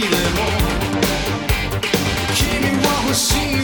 君は欲しい